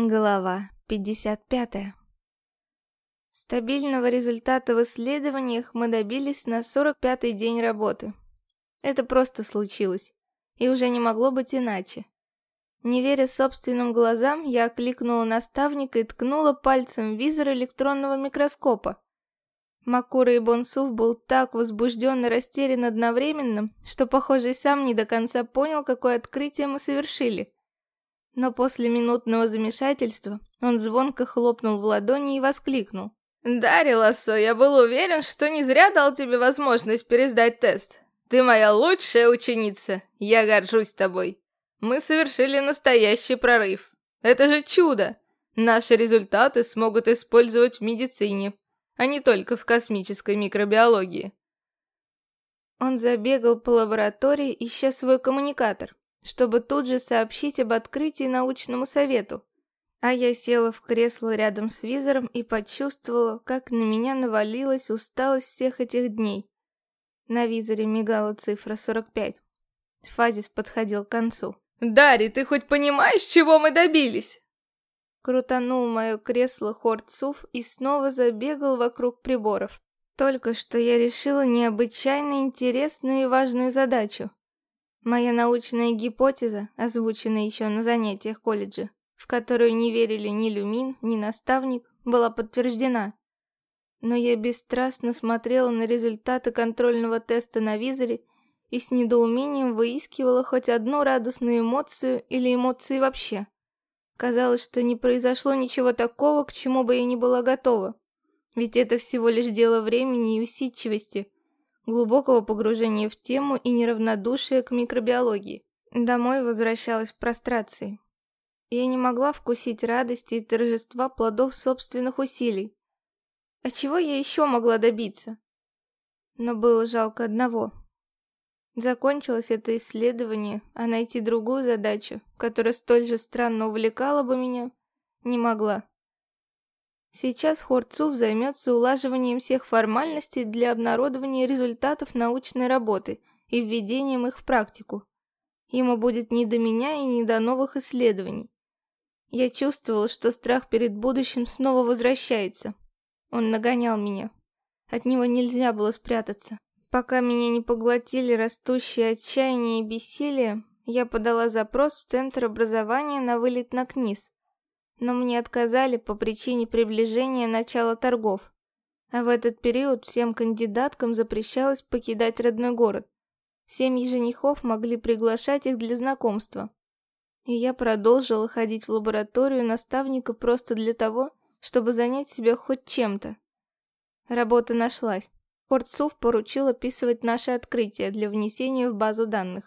Глава 55. Стабильного результата в исследованиях мы добились на 45-й день работы. Это просто случилось, и уже не могло быть иначе. Не веря собственным глазам, я окликнула наставника и ткнула пальцем визор электронного микроскопа. Макура и Бонсуф был так возбужден и растерян одновременно, что, похоже, и сам не до конца понял, какое открытие мы совершили. Но после минутного замешательства он звонко хлопнул в ладони и воскликнул. «Дарья Лассо, я был уверен, что не зря дал тебе возможность пересдать тест. Ты моя лучшая ученица, я горжусь тобой. Мы совершили настоящий прорыв. Это же чудо! Наши результаты смогут использовать в медицине, а не только в космической микробиологии». Он забегал по лаборатории, ища свой коммуникатор чтобы тут же сообщить об открытии научному совету. А я села в кресло рядом с визором и почувствовала, как на меня навалилась усталость всех этих дней. На визоре мигала цифра 45. Фазис подходил к концу. «Дарри, ты хоть понимаешь, чего мы добились?» Крутанул мое кресло Хорцуф и снова забегал вокруг приборов. Только что я решила необычайно интересную и важную задачу. Моя научная гипотеза, озвученная еще на занятиях колледжа, в которую не верили ни Люмин, ни наставник, была подтверждена. Но я бесстрастно смотрела на результаты контрольного теста на визоре и с недоумением выискивала хоть одну радостную эмоцию или эмоции вообще. Казалось, что не произошло ничего такого, к чему бы я не была готова. Ведь это всего лишь дело времени и усидчивости – глубокого погружения в тему и неравнодушия к микробиологии. Домой возвращалась в прострации. Я не могла вкусить радости и торжества плодов собственных усилий. А чего я еще могла добиться? Но было жалко одного. Закончилось это исследование, а найти другую задачу, которая столь же странно увлекала бы меня, не могла. Сейчас Хорцув займется улаживанием всех формальностей для обнародования результатов научной работы и введением их в практику. Ему будет не до меня и не до новых исследований. Я чувствовала, что страх перед будущим снова возвращается. Он нагонял меня. От него нельзя было спрятаться. Пока меня не поглотили растущие отчаяние и бессилие, я подала запрос в Центр образования на вылет на КНИС но мне отказали по причине приближения начала торгов. А в этот период всем кандидаткам запрещалось покидать родной город. Семьи женихов могли приглашать их для знакомства. И я продолжила ходить в лабораторию наставника просто для того, чтобы занять себя хоть чем-то. Работа нашлась. Портсув поручил описывать наши открытия для внесения в базу данных.